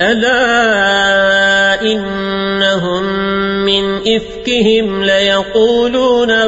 ألا إنهم من إفكهم ليقولون